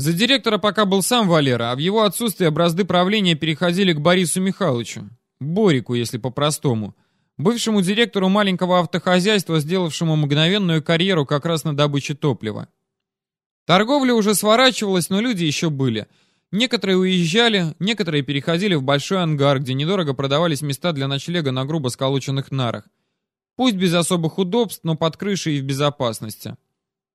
За директора пока был сам Валера, а в его отсутствие бразды правления переходили к Борису Михайловичу. Борику, если по-простому. Бывшему директору маленького автохозяйства, сделавшему мгновенную карьеру как раз на добыче топлива. Торговля уже сворачивалась, но люди еще были. Некоторые уезжали, некоторые переходили в большой ангар, где недорого продавались места для ночлега на грубо сколоченных нарах. Пусть без особых удобств, но под крышей и в безопасности.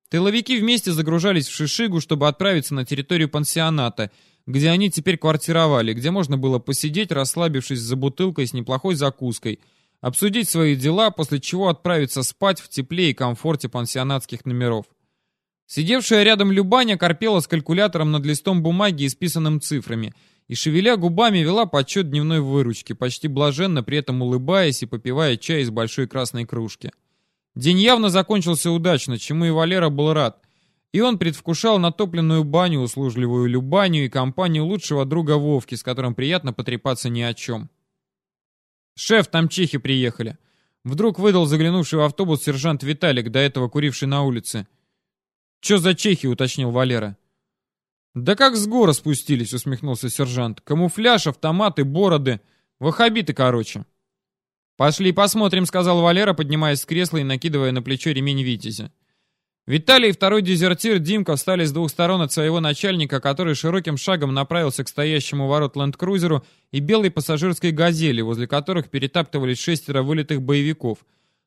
Тыловики вместе загружались в Шишигу, чтобы отправиться на территорию пансионата, где они теперь квартировали, где можно было посидеть, расслабившись за бутылкой с неплохой закуской, обсудить свои дела, после чего отправиться спать в тепле и комфорте пансионатских номеров. Сидевшая рядом Любаня корпела с калькулятором над листом бумаги, исписанным цифрами, и, шевеля губами, вела подсчет дневной выручки, почти блаженно, при этом улыбаясь и попивая чай из большой красной кружки. День явно закончился удачно, чему и Валера был рад. И он предвкушал натопленную баню, услужливую Любаню и компанию лучшего друга Вовки, с которым приятно потрепаться ни о чем. «Шеф, там чехи приехали!» Вдруг выдал заглянувший в автобус сержант Виталик, до этого куривший на улице. «Чё за чехи?» — уточнил Валера. «Да как с гора спустились!» — усмехнулся сержант. «Камуфляж, автоматы, бороды. Вахабиты, короче». «Пошли посмотрим», — сказал Валера, поднимаясь с кресла и накидывая на плечо ремень Витязя. Виталий и второй дезертир Димка встали с двух сторон от своего начальника, который широким шагом направился к стоящему ворот ленд-крузеру и белой пассажирской «Газели», возле которых перетаптывались шестеро вылетых боевиков,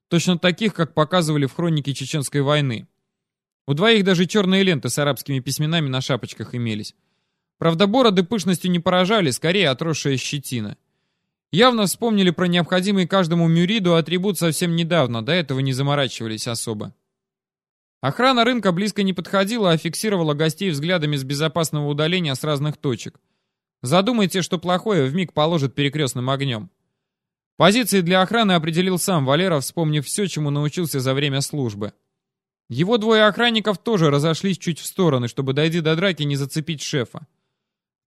точно таких, как показывали в хронике Чеченской войны. У двоих даже черные ленты с арабскими письменами на шапочках имелись. Правда, бороды пышностью не поражали, скорее отросшая щетина. Явно вспомнили про необходимый каждому мюриду атрибут совсем недавно, до этого не заморачивались особо. Охрана рынка близко не подходила, а фиксировала гостей взглядами с безопасного удаления с разных точек. Задумайте, что плохое вмиг положит перекрестным огнем. Позиции для охраны определил сам Валера, вспомнив все, чему научился за время службы. Его двое охранников тоже разошлись чуть в стороны, чтобы, дойти до драки, не зацепить шефа.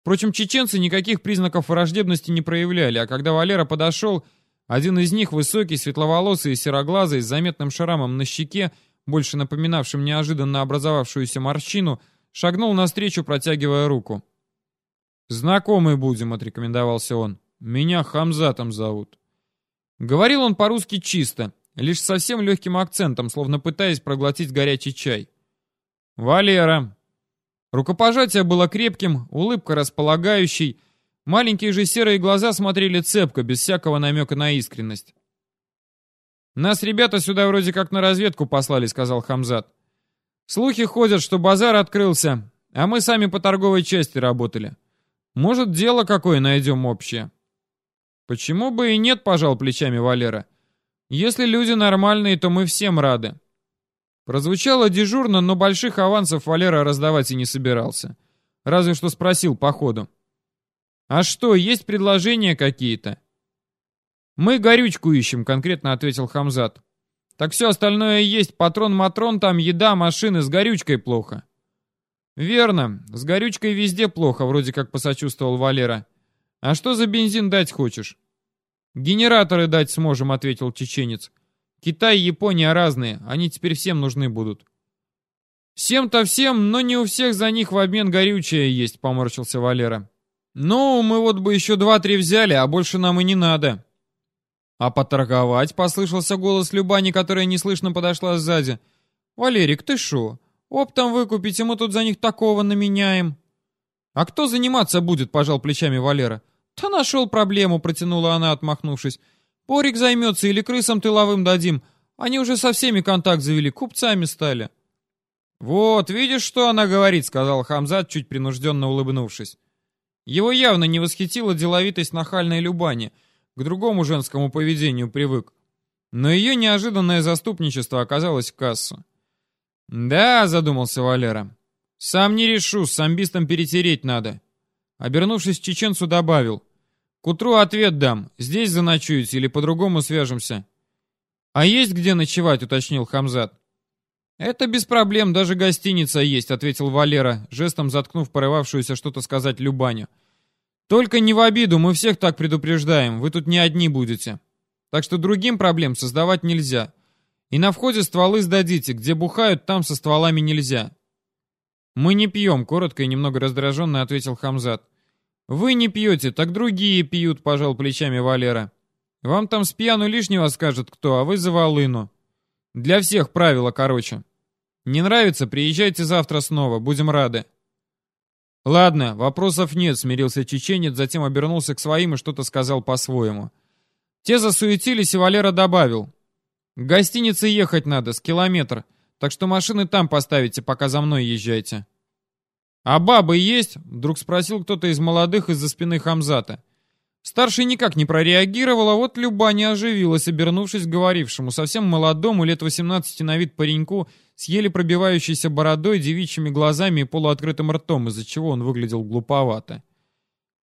Впрочем, чеченцы никаких признаков враждебности не проявляли, а когда Валера подошел, один из них, высокий, светловолосый и сероглазый, с заметным шрамом на щеке, больше напоминавшим неожиданно образовавшуюся морщину, шагнул навстречу, протягивая руку. «Знакомый будем», — отрекомендовался он. «Меня Хамзатом зовут». Говорил он по-русски чисто, лишь совсем легким акцентом, словно пытаясь проглотить горячий чай. «Валера», Рукопожатие было крепким, улыбка располагающей. Маленькие же серые глаза смотрели цепко, без всякого намека на искренность. «Нас ребята сюда вроде как на разведку послали», — сказал Хамзат. «Слухи ходят, что базар открылся, а мы сами по торговой части работали. Может, дело какое найдем общее?» «Почему бы и нет?» — пожал плечами Валера. «Если люди нормальные, то мы всем рады. Прозвучало дежурно, но больших авансов Валера раздавать и не собирался. Разве что спросил по ходу. «А что, есть предложения какие-то?» «Мы горючку ищем», — конкретно ответил Хамзат. «Так все остальное есть. Патрон-матрон, там еда, машины. С горючкой плохо». «Верно. С горючкой везде плохо», — вроде как посочувствовал Валера. «А что за бензин дать хочешь?» «Генераторы дать сможем», — ответил чеченец. Китай и Япония разные, они теперь всем нужны будут. Всем-то всем, но не у всех за них в обмен горючее есть, поморщился Валера. Ну, мы вот бы еще два-три взяли, а больше нам и не надо. А поторговать, послышался голос Любани, которая неслышно подошла сзади. Валерик, ты шо? Оптом выкупить, и мы тут за них такого наменяем. А кто заниматься будет, пожал плечами Валера. Да нашел проблему, протянула она, отмахнувшись. Порик займется или крысам тыловым дадим. Они уже со всеми контакт завели, купцами стали. «Вот, видишь, что она говорит», — сказал Хамзат, чуть принужденно улыбнувшись. Его явно не восхитила деловитость нахальной Любани, к другому женскому поведению привык. Но ее неожиданное заступничество оказалось в кассу. «Да», — задумался Валера, — «сам не решу, с самбистом перетереть надо». Обернувшись чеченцу, добавил — к утру ответ дам. Здесь заночуете или по-другому свяжемся. А есть где ночевать, уточнил Хамзат. Это без проблем, даже гостиница есть, ответил Валера, жестом заткнув порывавшуюся что-то сказать Любаню. Только не в обиду, мы всех так предупреждаем, вы тут не одни будете. Так что другим проблем создавать нельзя. И на входе стволы сдадите, где бухают, там со стволами нельзя. «Мы не пьем», — коротко и немного раздраженно ответил Хамзат. «Вы не пьете, так другие пьют», — пожал плечами Валера. «Вам там с пьяну лишнего скажет кто, а вы за волыну. Для всех правила, короче. Не нравится, приезжайте завтра снова, будем рады». «Ладно, вопросов нет», — смирился чеченец, затем обернулся к своим и что-то сказал по-своему. Те засуетились, и Валера добавил. «К гостинице ехать надо, с километр, так что машины там поставите, пока за мной езжайте». «А бабы есть?» — вдруг спросил кто-то из молодых из-за спины Хамзата. Старший никак не прореагировал, а вот Люба не оживилась, обернувшись говорившему, совсем молодому, лет 18 на вид пареньку, с еле пробивающейся бородой, девичьими глазами и полуоткрытым ртом, из-за чего он выглядел глуповато.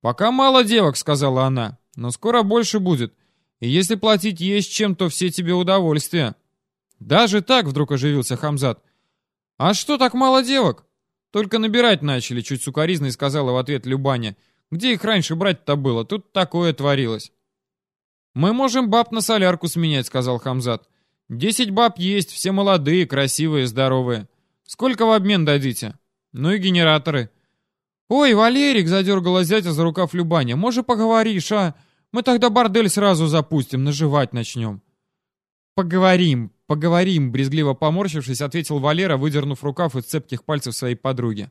«Пока мало девок», — сказала она, — «но скоро больше будет. И если платить есть чем, то все тебе удовольствие». «Даже так?» — вдруг оживился Хамзат. «А что так мало девок?» «Только набирать начали», — чуть сукоризной сказала в ответ Любаня. «Где их раньше брать-то было? Тут такое творилось». «Мы можем баб на солярку сменять», — сказал Хамзат. «Десять баб есть, все молодые, красивые, здоровые. Сколько в обмен дадите?» «Ну и генераторы». «Ой, Валерик!» — задергала зятя за рукав Любаня. «Может, поговоришь, а? Мы тогда бордель сразу запустим, наживать начнем». «Поговорим, поговорим», — брезгливо поморщившись, ответил Валера, выдернув рукав из цепких пальцев своей подруги.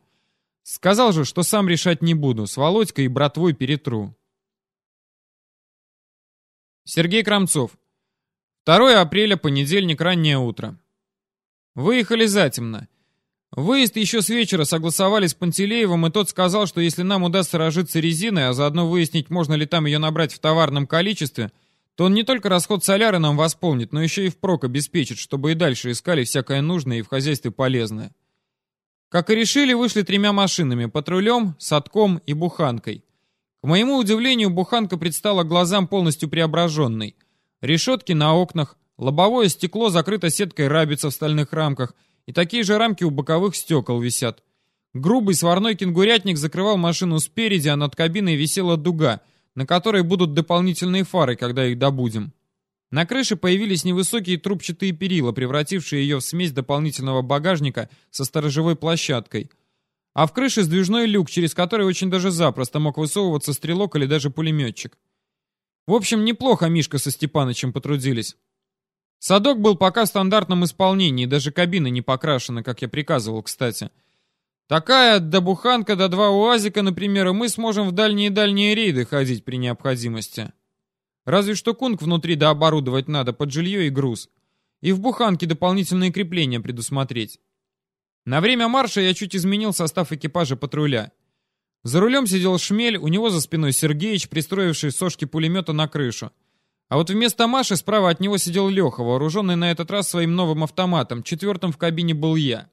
«Сказал же, что сам решать не буду, с Володькой и братвой перетру». Сергей Крамцов. 2 апреля, понедельник, раннее утро. Выехали затемно. Выезд еще с вечера согласовали с Пантелеевым, и тот сказал, что если нам удастся разжиться резиной, а заодно выяснить, можно ли там ее набрать в товарном количестве, то он не только расход соляры нам восполнит, но еще и впрок обеспечит, чтобы и дальше искали всякое нужное и в хозяйстве полезное. Как и решили, вышли тремя машинами – патрулем, садком и буханкой. К моему удивлению, буханка предстала глазам полностью преображенной. Решетки на окнах, лобовое стекло закрыто сеткой рабица в стальных рамках, и такие же рамки у боковых стекол висят. Грубый сварной кенгурятник закрывал машину спереди, а над кабиной висела дуга – на которой будут дополнительные фары, когда их добудем. На крыше появились невысокие трубчатые перила, превратившие ее в смесь дополнительного багажника со сторожевой площадкой. А в крыше сдвижной люк, через который очень даже запросто мог высовываться стрелок или даже пулеметчик. В общем, неплохо Мишка со Степанычем потрудились. Садок был пока в стандартном исполнении, даже кабина не покрашена, как я приказывал, кстати. Такая до буханка, до два уазика, например, и мы сможем в дальние-дальние рейды ходить при необходимости. Разве что кунг внутри дооборудовать надо под жилье и груз. И в буханке дополнительные крепления предусмотреть. На время марша я чуть изменил состав экипажа патруля. За рулем сидел Шмель, у него за спиной Сергеич, пристроивший сошки пулемета на крышу. А вот вместо Маши справа от него сидел Леха, вооруженный на этот раз своим новым автоматом. Четвертым в кабине был я.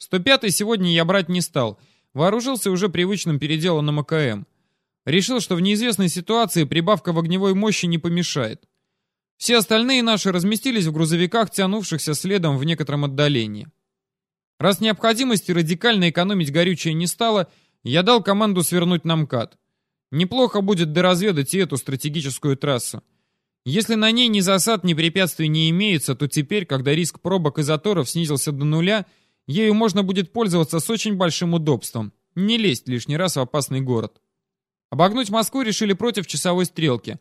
105-й сегодня я брать не стал. Вооружился уже привычным переделанным АКМ. Решил, что в неизвестной ситуации прибавка в огневой мощи не помешает. Все остальные наши разместились в грузовиках, тянувшихся следом в некотором отдалении. Раз необходимости радикально экономить горючее не стало, я дал команду свернуть на МКАД. Неплохо будет доразведать и эту стратегическую трассу. Если на ней ни засад, ни препятствий не имеется, то теперь, когда риск пробок и заторов снизился до нуля, Ею можно будет пользоваться с очень большим удобством. Не лезть лишний раз в опасный город. Обогнуть Москву решили против часовой стрелки.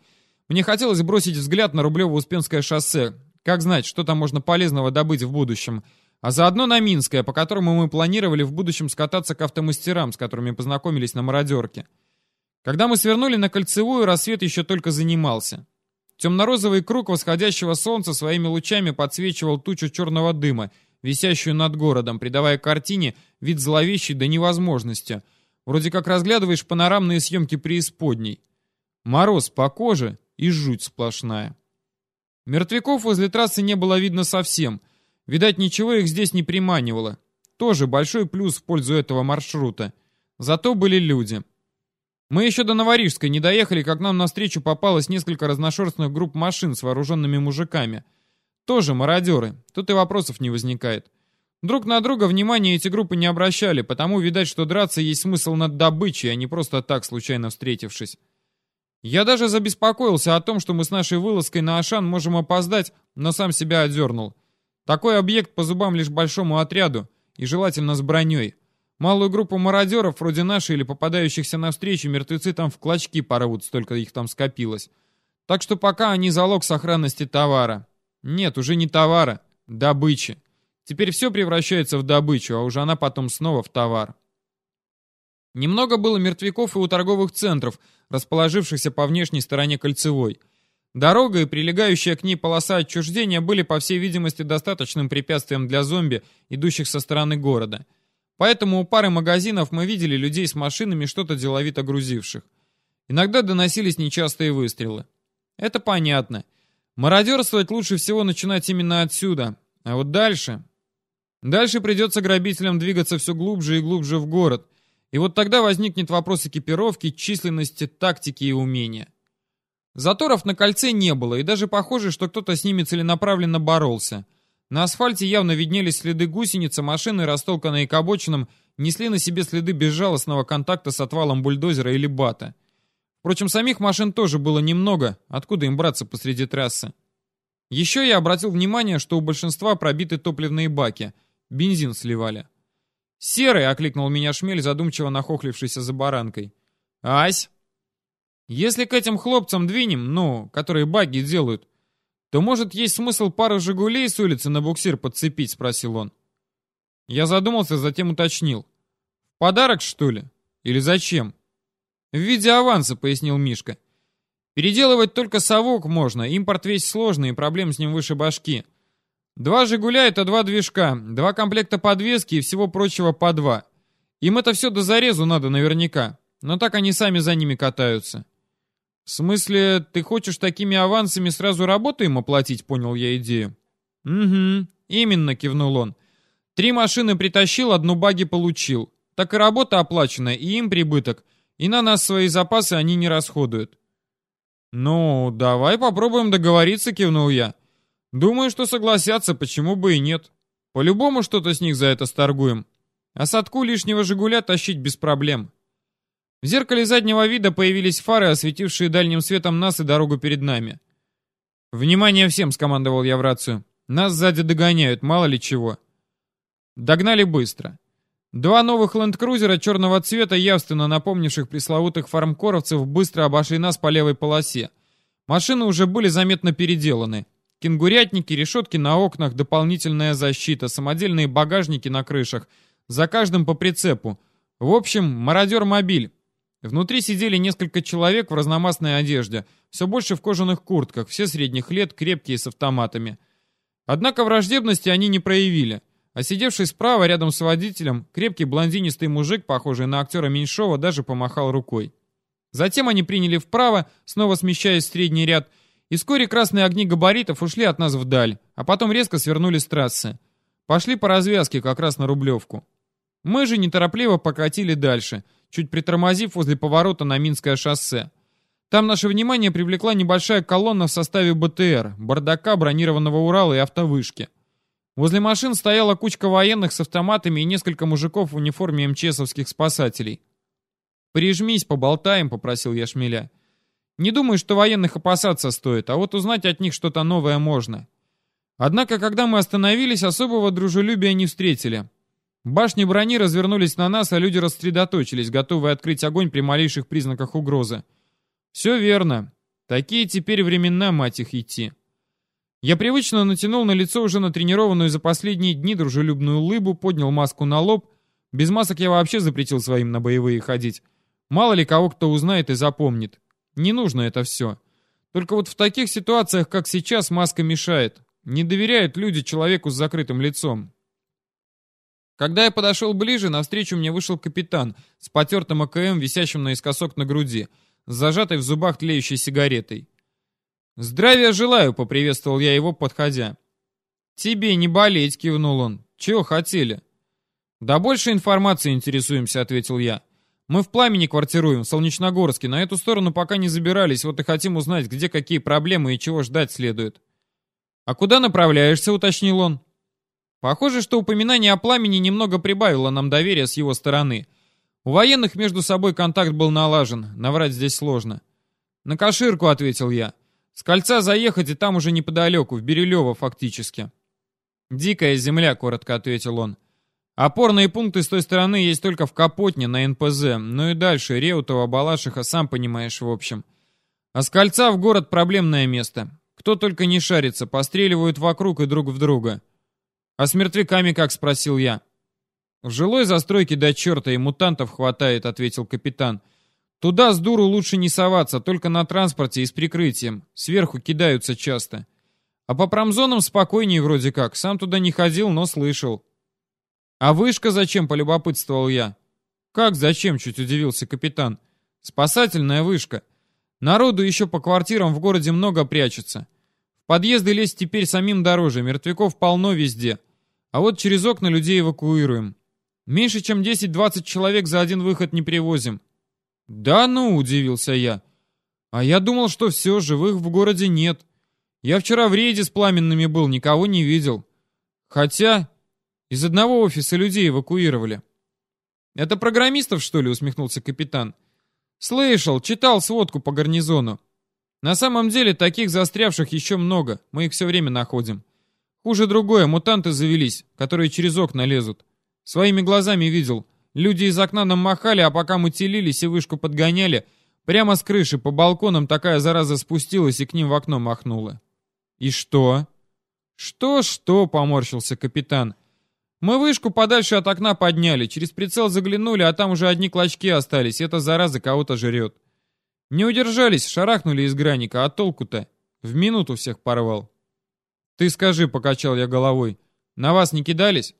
Мне хотелось бросить взгляд на Рублево-Успенское шоссе. Как знать, что там можно полезного добыть в будущем. А заодно на Минское, по которому мы планировали в будущем скататься к автомастерам, с которыми познакомились на мародерке. Когда мы свернули на Кольцевую, рассвет еще только занимался. Темно-розовый круг восходящего солнца своими лучами подсвечивал тучу черного дыма — висящую над городом, придавая картине вид зловещий до невозможности. Вроде как разглядываешь панорамные съемки преисподней. Мороз по коже и жуть сплошная. Мертвяков возле трассы не было видно совсем. Видать, ничего их здесь не приманивало. Тоже большой плюс в пользу этого маршрута. Зато были люди. Мы еще до Новорижской не доехали, как нам навстречу попалось несколько разношерстных групп машин с вооруженными мужиками — тоже мародеры. Тут и вопросов не возникает. Друг на друга внимания эти группы не обращали, потому, видать, что драться есть смысл над добычей, а не просто так, случайно встретившись. Я даже забеспокоился о том, что мы с нашей вылазкой на Ашан можем опоздать, но сам себя одернул. Такой объект по зубам лишь большому отряду, и желательно с броней. Малую группу мародеров, вроде нашей или попадающихся навстречу, мертвецы там в клочки порвут, столько их там скопилось. Так что пока они залог сохранности товара. Нет, уже не товара, добычи. Теперь все превращается в добычу, а уже она потом снова в товар. Немного было мертвяков и у торговых центров, расположившихся по внешней стороне кольцевой. Дорога и прилегающая к ней полоса отчуждения были, по всей видимости, достаточным препятствием для зомби, идущих со стороны города. Поэтому у пары магазинов мы видели людей с машинами, что-то деловито грузивших. Иногда доносились нечастые выстрелы. Это понятно. Мародерствовать лучше всего начинать именно отсюда. А вот дальше... Дальше придется грабителям двигаться все глубже и глубже в город. И вот тогда возникнет вопрос экипировки, численности, тактики и умения. Заторов на кольце не было, и даже похоже, что кто-то с ними целенаправленно боролся. На асфальте явно виднелись следы гусеницы, машины, растолканные к обочинам, несли на себе следы безжалостного контакта с отвалом бульдозера или бата. Впрочем, самих машин тоже было немного, откуда им браться посреди трассы. Еще я обратил внимание, что у большинства пробиты топливные баки, бензин сливали. «Серый!» — окликнул меня шмель, задумчиво нахохлившийся за баранкой. «Ась!» «Если к этим хлопцам двинем, ну, которые баги делают, то, может, есть смысл пару «Жигулей» с улицы на буксир подцепить?» — спросил он. Я задумался, затем уточнил. «В подарок, что ли? Или зачем?» «В виде аванса», — пояснил Мишка. «Переделывать только совок можно, импорт весь сложный, и проблем с ним выше башки. Два «Жигуля» — это два движка, два комплекта подвески и всего прочего по два. Им это все до зарезу надо наверняка, но так они сами за ними катаются». «В смысле, ты хочешь такими авансами сразу работу им оплатить?» — понял я идею. «Угу, именно», — кивнул он. «Три машины притащил, одну баги получил. Так и работа оплачена, и им прибыток — и на нас свои запасы они не расходуют. «Ну, давай попробуем договориться», — кивнул я. «Думаю, что согласятся, почему бы и нет. По-любому что-то с них за это сторгуем. А садку лишнего «Жигуля» тащить без проблем». В зеркале заднего вида появились фары, осветившие дальним светом нас и дорогу перед нами. «Внимание всем!» — скомандовал я в рацию. «Нас сзади догоняют, мало ли чего». Догнали быстро. Два новых ленд-крузера черного цвета, явственно напомнивших пресловутых фармкоровцев, быстро обошли нас по левой полосе. Машины уже были заметно переделаны. Кенгурятники, решетки на окнах, дополнительная защита, самодельные багажники на крышах. За каждым по прицепу. В общем, мародер-мобиль. Внутри сидели несколько человек в разномастной одежде, все больше в кожаных куртках, все средних лет, крепкие с автоматами. Однако враждебности они не проявили. А сидевший справа рядом с водителем, крепкий блондинистый мужик, похожий на актера Меньшова, даже помахал рукой. Затем они приняли вправо, снова смещаясь в средний ряд, и вскоре красные огни габаритов ушли от нас вдаль, а потом резко свернули с трассы. Пошли по развязке, как раз на Рублевку. Мы же неторопливо покатили дальше, чуть притормозив возле поворота на Минское шоссе. Там наше внимание привлекла небольшая колонна в составе БТР, бардака, бронированного Урала и автовышки. Возле машин стояла кучка военных с автоматами и несколько мужиков в униформе МЧСовских спасателей. «Прижмись, поболтаем», — попросил я шмеля. «Не думаю, что военных опасаться стоит, а вот узнать от них что-то новое можно». Однако, когда мы остановились, особого дружелюбия не встретили. Башни брони развернулись на нас, а люди рассредоточились, готовые открыть огонь при малейших признаках угрозы. Все верно. Такие теперь времена, мать их, идти. Я привычно натянул на лицо уже натренированную за последние дни дружелюбную улыбу, поднял маску на лоб. Без масок я вообще запретил своим на боевые ходить. Мало ли кого кто узнает и запомнит. Не нужно это все. Только вот в таких ситуациях, как сейчас, маска мешает. Не доверяют люди человеку с закрытым лицом. Когда я подошел ближе, навстречу мне вышел капитан с потертым АКМ, висящим наискосок на груди, с зажатой в зубах тлеющей сигаретой. «Здравия желаю!» — поприветствовал я его, подходя. «Тебе не болеть!» — кивнул он. «Чего хотели?» «Да больше информации интересуемся», — ответил я. «Мы в Пламени квартируем, в Солнечногорске. На эту сторону пока не забирались, вот и хотим узнать, где какие проблемы и чего ждать следует». «А куда направляешься?» — уточнил он. Похоже, что упоминание о Пламени немного прибавило нам доверия с его стороны. У военных между собой контакт был налажен, наврать здесь сложно. «На Каширку», — ответил я. С кольца заехать и там уже неподалеку, в Бирюлево фактически. «Дикая земля», — коротко ответил он. Опорные пункты с той стороны есть только в Капотне на НПЗ, ну и дальше, Реутово, Балашиха, сам понимаешь, в общем. А с кольца в город проблемное место. Кто только не шарится, постреливают вокруг и друг в друга. А с мертвяками как, спросил я. В жилой застройке до черта и мутантов хватает, ответил капитан. Туда с дуру лучше не соваться, только на транспорте и с прикрытием. Сверху кидаются часто. А по промзонам спокойнее вроде как. Сам туда не ходил, но слышал. «А вышка зачем?» — полюбопытствовал я. «Как зачем?» — чуть удивился капитан. «Спасательная вышка. Народу еще по квартирам в городе много прячется. В подъезды лезть теперь самим дороже, мертвяков полно везде. А вот через окна людей эвакуируем. Меньше чем 10-20 человек за один выход не привозим». «Да ну!» — удивился я. «А я думал, что все, живых в городе нет. Я вчера в рейде с пламенными был, никого не видел. Хотя из одного офиса людей эвакуировали. «Это программистов, что ли?» — усмехнулся капитан. «Слышал, читал сводку по гарнизону. На самом деле таких застрявших еще много, мы их все время находим. Хуже другое, мутанты завелись, которые через окна лезут. Своими глазами видел. Люди из окна нам махали, а пока мы телились и вышку подгоняли, прямо с крыши по балконам такая зараза спустилась и к ним в окно махнула». «И что?» «Что-что?» — поморщился капитан. Мы вышку подальше от окна подняли, через прицел заглянули, а там уже одни клочки остались, эта зараза кого-то жрет. Не удержались, шарахнули из граника, а толку-то? В минуту всех порвал. Ты скажи, покачал я головой, на вас не кидались?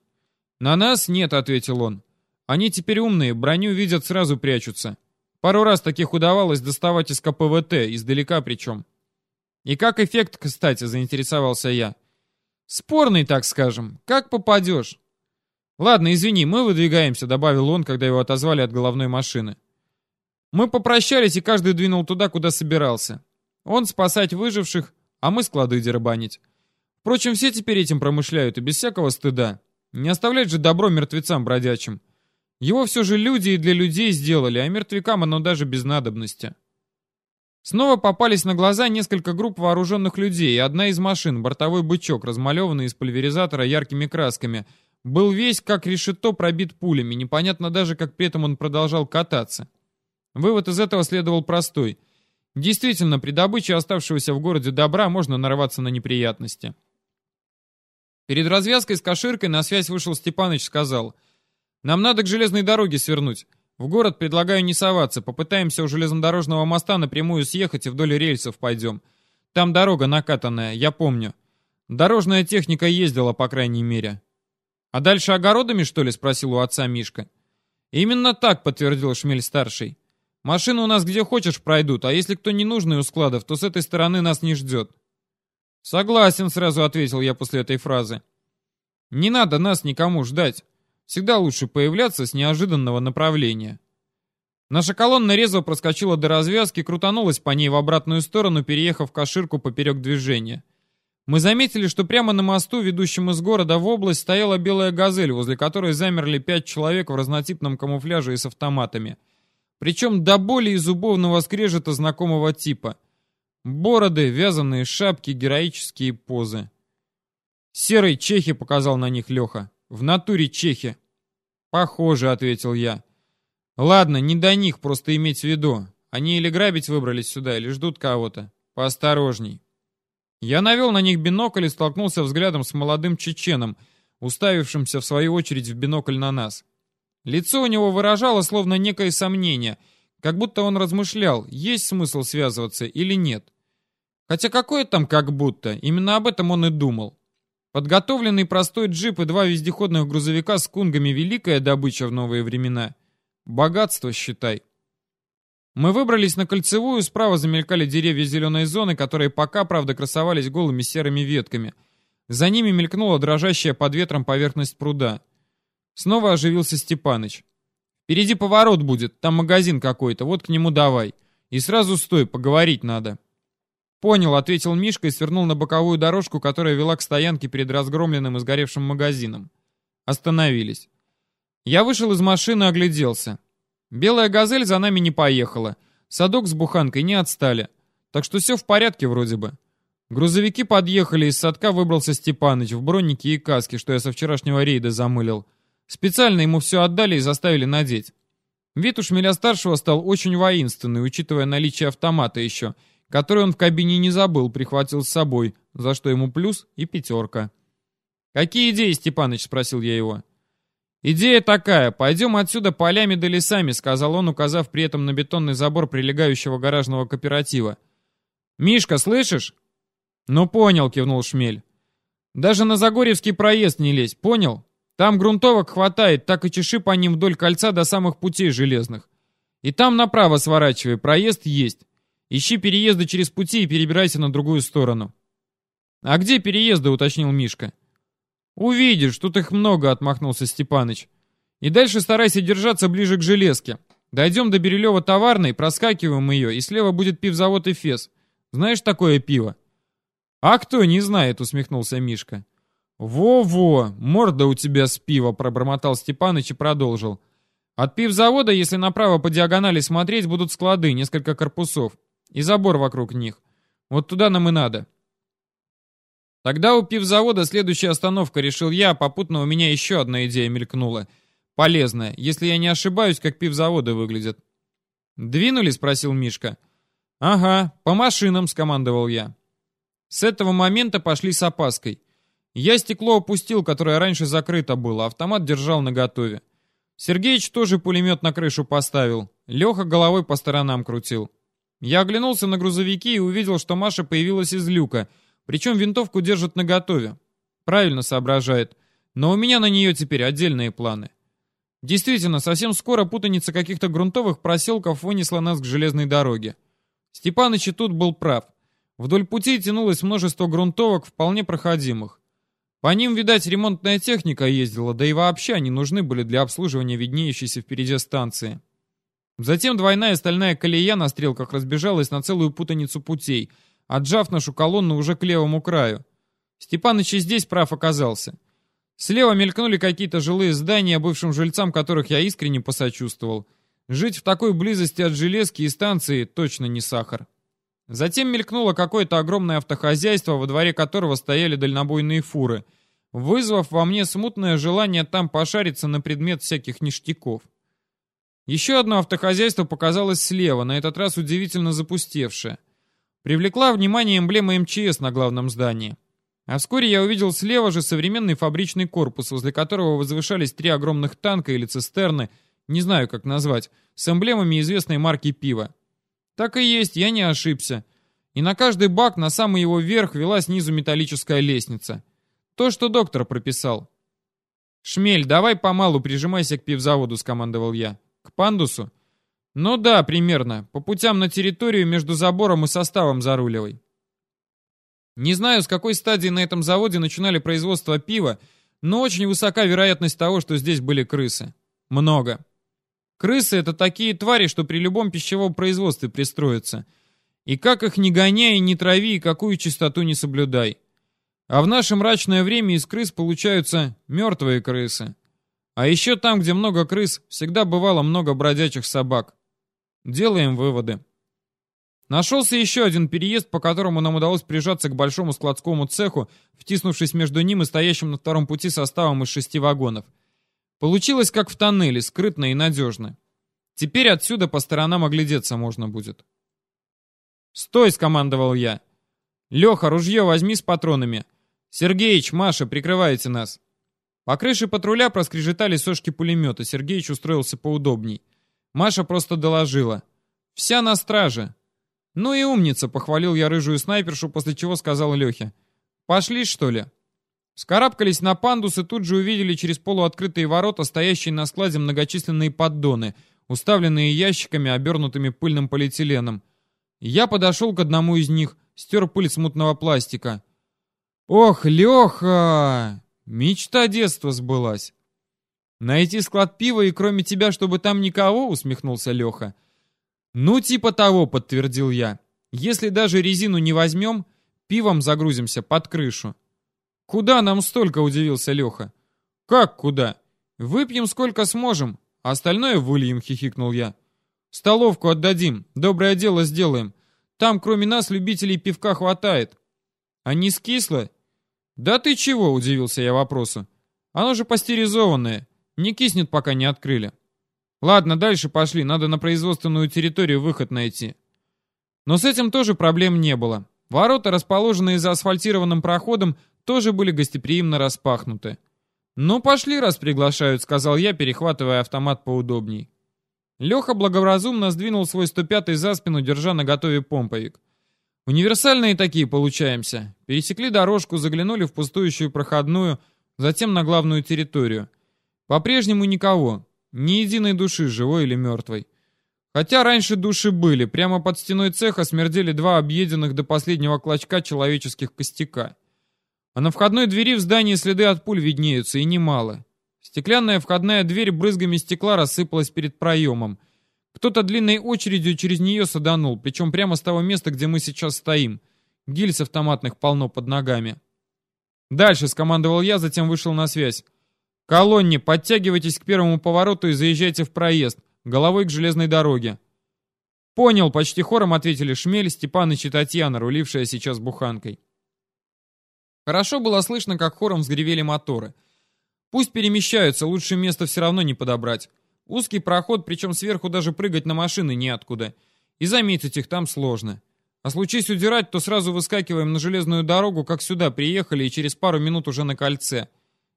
На нас нет, ответил он. Они теперь умные, броню видят, сразу прячутся. Пару раз таких удавалось доставать из КПВТ, издалека причем. И как эффект, кстати, заинтересовался я. Спорный, так скажем. Как попадешь? «Ладно, извини, мы выдвигаемся», — добавил он, когда его отозвали от головной машины. Мы попрощались, и каждый двинул туда, куда собирался. Он спасать выживших, а мы склады дербанить. Впрочем, все теперь этим промышляют, и без всякого стыда. Не оставлять же добро мертвецам бродячим. Его все же люди и для людей сделали, а мертвякам оно даже без надобности. Снова попались на глаза несколько групп вооруженных людей, и одна из машин, бортовой бычок, размалеванный из пульверизатора яркими красками — был весь как решето пробит пулями, непонятно даже, как при этом он продолжал кататься. Вывод из этого следовал простой. Действительно, при добыче оставшегося в городе добра можно нарваться на неприятности. Перед развязкой с Каширкой на связь вышел Степаныч, сказал, «Нам надо к железной дороге свернуть. В город предлагаю не соваться, попытаемся у железнодорожного моста напрямую съехать и вдоль рельсов пойдем. Там дорога накатанная, я помню. Дорожная техника ездила, по крайней мере». «А дальше огородами, что ли?» — спросил у отца Мишка. «Именно так», — подтвердил Шмель-старший. «Машины у нас где хочешь пройдут, а если кто не нужный у складов, то с этой стороны нас не ждет». «Согласен», — сразу ответил я после этой фразы. «Не надо нас никому ждать. Всегда лучше появляться с неожиданного направления». Наша колонна резво проскочила до развязки, крутанулась по ней в обратную сторону, переехав каширку поперек движения. Мы заметили, что прямо на мосту, ведущем из города в область, стояла белая газель, возле которой замерли пять человек в разнотипном камуфляже и с автоматами. Причем до боли и зубовного скрежета знакомого типа. Бороды, вязаные шапки, героические позы. «Серый чехи», — показал на них Леха. «В натуре чехи». «Похоже», — ответил я. «Ладно, не до них, просто иметь в виду. Они или грабить выбрались сюда, или ждут кого-то. Поосторожней». Я навел на них бинокль и столкнулся взглядом с молодым чеченом, уставившимся в свою очередь в бинокль на нас. Лицо у него выражало словно некое сомнение, как будто он размышлял, есть смысл связываться или нет. Хотя какое там как будто, именно об этом он и думал. Подготовленный простой джип и два вездеходных грузовика с кунгами — великая добыча в новые времена. Богатство, считай. Мы выбрались на кольцевую, справа замелькали деревья зеленой зоны, которые пока, правда, красовались голыми серыми ветками. За ними мелькнула дрожащая под ветром поверхность пруда. Снова оживился Степаныч. «Впереди поворот будет, там магазин какой-то, вот к нему давай. И сразу стой, поговорить надо». «Понял», — ответил Мишка и свернул на боковую дорожку, которая вела к стоянке перед разгромленным и сгоревшим магазином. Остановились. Я вышел из машины и огляделся. Белая газель за нами не поехала. Садок с буханкой не отстали. Так что все в порядке вроде бы. Грузовики подъехали, из садка выбрался Степаныч в бронике и каске, что я со вчерашнего рейда замылил. Специально ему все отдали и заставили надеть. Вид у Шмеля-старшего стал очень воинственный, учитывая наличие автомата еще, который он в кабине не забыл, прихватил с собой, за что ему плюс и пятерка. «Какие идеи, Степаныч?» — спросил я его. «Идея такая. Пойдем отсюда полями да лесами», — сказал он, указав при этом на бетонный забор прилегающего гаражного кооператива. «Мишка, слышишь?» «Ну понял», — кивнул Шмель. «Даже на Загоревский проезд не лезь, понял? Там грунтовок хватает, так и чеши по ним вдоль кольца до самых путей железных. И там направо сворачивай, проезд есть. Ищи переезды через пути и перебирайся на другую сторону». «А где переезды?» — уточнил Мишка. «Увидишь, тут их много», — отмахнулся Степаныч. «И дальше старайся держаться ближе к железке. Дойдем до Бирюлева товарной, проскакиваем ее, и слева будет пивзавод «Эфес». Знаешь такое пиво?» «А кто не знает?» — усмехнулся Мишка. «Во-во, морда у тебя с пива», — пробормотал Степаныч и продолжил. «От пивзавода, если направо по диагонали смотреть, будут склады, несколько корпусов. И забор вокруг них. Вот туда нам и надо. Тогда у пивзавода следующая остановка, решил я, попутно у меня еще одна идея мелькнула. Полезная, если я не ошибаюсь, как пивзаводы выглядят. «Двинули?» — спросил Мишка. «Ага, по машинам», — скомандовал я. С этого момента пошли с опаской. Я стекло опустил, которое раньше закрыто было, автомат держал наготове. Сергеич тоже пулемет на крышу поставил. Леха головой по сторонам крутил. Я оглянулся на грузовики и увидел, что Маша появилась из люка — причем винтовку держит наготове. Правильно соображает. Но у меня на нее теперь отдельные планы. Действительно, совсем скоро путаница каких-то грунтовых проселков вынесла нас к железной дороге. Степаныч и тут был прав. Вдоль пути тянулось множество грунтовок, вполне проходимых. По ним, видать, ремонтная техника ездила, да и вообще они нужны были для обслуживания виднеющейся впереди станции. Затем двойная стальная колея на стрелках разбежалась на целую путаницу путей — отжав нашу колонну уже к левому краю. Степаныч и здесь прав оказался. Слева мелькнули какие-то жилые здания, бывшим жильцам которых я искренне посочувствовал. Жить в такой близости от железки и станции точно не сахар. Затем мелькнуло какое-то огромное автохозяйство, во дворе которого стояли дальнобойные фуры, вызвав во мне смутное желание там пошариться на предмет всяких ништяков. Еще одно автохозяйство показалось слева, на этот раз удивительно запустевшее привлекла внимание эмблема МЧС на главном здании. А вскоре я увидел слева же современный фабричный корпус, возле которого возвышались три огромных танка или цистерны, не знаю как назвать, с эмблемами известной марки пива. Так и есть, я не ошибся. И на каждый бак на самый его верх вела снизу металлическая лестница. То, что доктор прописал. «Шмель, давай помалу прижимайся к пивзаводу», — скомандовал я. «К пандусу?» «Ну да, примерно. По путям на территорию между забором и составом заруливай». Не знаю, с какой стадии на этом заводе начинали производство пива, но очень высока вероятность того, что здесь были крысы. Много. Крысы — это такие твари, что при любом пищевом производстве пристроятся. И как их не гоняй, не трави, и какую чистоту не соблюдай. А в наше мрачное время из крыс получаются мертвые крысы. А еще там, где много крыс, всегда бывало много бродячих собак. Делаем выводы. Нашелся еще один переезд, по которому нам удалось прижаться к большому складскому цеху, втиснувшись между ним и стоящим на втором пути составом из шести вагонов. Получилось как в тоннеле, скрытно и надежно. Теперь отсюда по сторонам оглядеться можно будет. «Стой!» — скомандовал я. «Леха, ружье возьми с патронами. Сергеич, Маша, прикрывайте нас». По крыше патруля проскрежетали сошки пулемета. Сергеич устроился поудобней. Маша просто доложила. «Вся на страже». «Ну и умница», — похвалил я рыжую снайпершу, после чего сказал Лехе. «Пошли, что ли?» Скарабкались на пандус и тут же увидели через полуоткрытые ворота стоящие на складе многочисленные поддоны, уставленные ящиками, обернутыми пыльным полиэтиленом. Я подошел к одному из них, стер пыль с мутного пластика. «Ох, Леха! Мечта детства сбылась!» «Найти склад пива и кроме тебя, чтобы там никого?» — усмехнулся Леха. «Ну, типа того», — подтвердил я. «Если даже резину не возьмем, пивом загрузимся под крышу». «Куда нам столько?» — удивился Леха. «Как куда? Выпьем сколько сможем, а остальное выльем», — хихикнул я. «Столовку отдадим, доброе дело сделаем. Там, кроме нас, любителей пивка хватает». «А не скисло?» «Да ты чего?» — удивился я вопросу. «Оно же пастеризованное. Не киснет, пока не открыли. Ладно, дальше пошли, надо на производственную территорию выход найти. Но с этим тоже проблем не было. Ворота, расположенные за асфальтированным проходом, тоже были гостеприимно распахнуты. «Ну, пошли, раз приглашают», — сказал я, перехватывая автомат поудобней. Леха благоразумно сдвинул свой 105-й за спину, держа на готове помповик. Универсальные такие получаемся. Пересекли дорожку, заглянули в пустующую проходную, затем на главную территорию. По-прежнему никого. Ни единой души, живой или мертвой. Хотя раньше души были. Прямо под стеной цеха смердели два объеденных до последнего клочка человеческих костяка. А на входной двери в здании следы от пуль виднеются, и немало. Стеклянная входная дверь брызгами стекла рассыпалась перед проемом. Кто-то длинной очередью через нее саданул, причем прямо с того места, где мы сейчас стоим. Гильз автоматных полно под ногами. «Дальше», — скомандовал я, затем вышел на связь. «Колонне, подтягивайтесь к первому повороту и заезжайте в проезд, головой к железной дороге». «Понял», — почти хором ответили Шмель, Степаныч и Татьяна, рулившая сейчас буханкой. Хорошо было слышно, как хором взгревели моторы — Пусть перемещаются, лучше места все равно не подобрать. Узкий проход, причем сверху даже прыгать на машины неоткуда. И заметить их там сложно. А случись удирать, то сразу выскакиваем на железную дорогу, как сюда приехали, и через пару минут уже на кольце.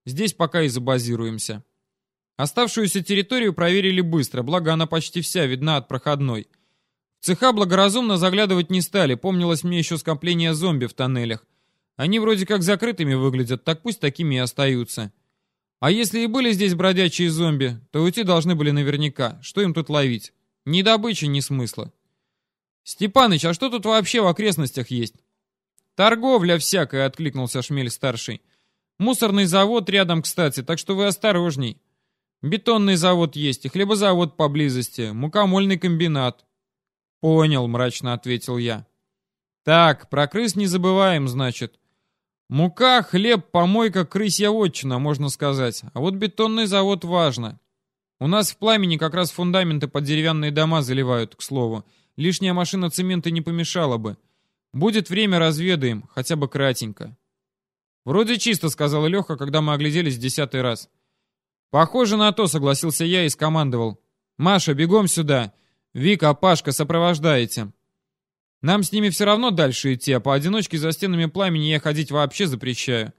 Здесь пока и забазируемся. Оставшуюся территорию проверили быстро, благо она почти вся видна от проходной. В цеха благоразумно заглядывать не стали, помнилось мне еще скопление зомби в тоннелях. Они вроде как закрытыми выглядят, так пусть такими и остаются. А если и были здесь бродячие зомби, то уйти должны были наверняка. Что им тут ловить? Ни добычи, ни смысла. «Степаныч, а что тут вообще в окрестностях есть?» «Торговля всякая», — откликнулся Шмель-старший. «Мусорный завод рядом, кстати, так что вы осторожней. Бетонный завод есть и хлебозавод поблизости, мукомольный комбинат». «Понял», — мрачно ответил я. «Так, про крыс не забываем, значит. Мука, хлеб, помойка, крысья вотчина, можно сказать. А вот бетонный завод важно. У нас в пламени как раз фундаменты под деревянные дома заливают, к слову. Лишняя машина цемента не помешала бы. Будет время, разведаем, хотя бы кратенько. Вроде чисто, сказал Леха, когда мы огляделись десятый раз. Похоже на то, согласился я и скомандовал. Маша, бегом сюда. Вика, Пашка, сопровождаете. Нам с ними все равно дальше идти, а поодиночке за стенами пламени я ходить вообще запрещаю.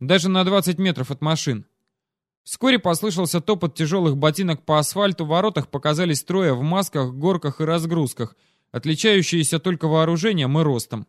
Даже на 20 метров от машин. Вскоре послышался топот тяжелых ботинок по асфальту, в воротах показались трое в масках, горках и разгрузках, отличающиеся только вооружением и ростом.